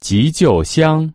急救箱。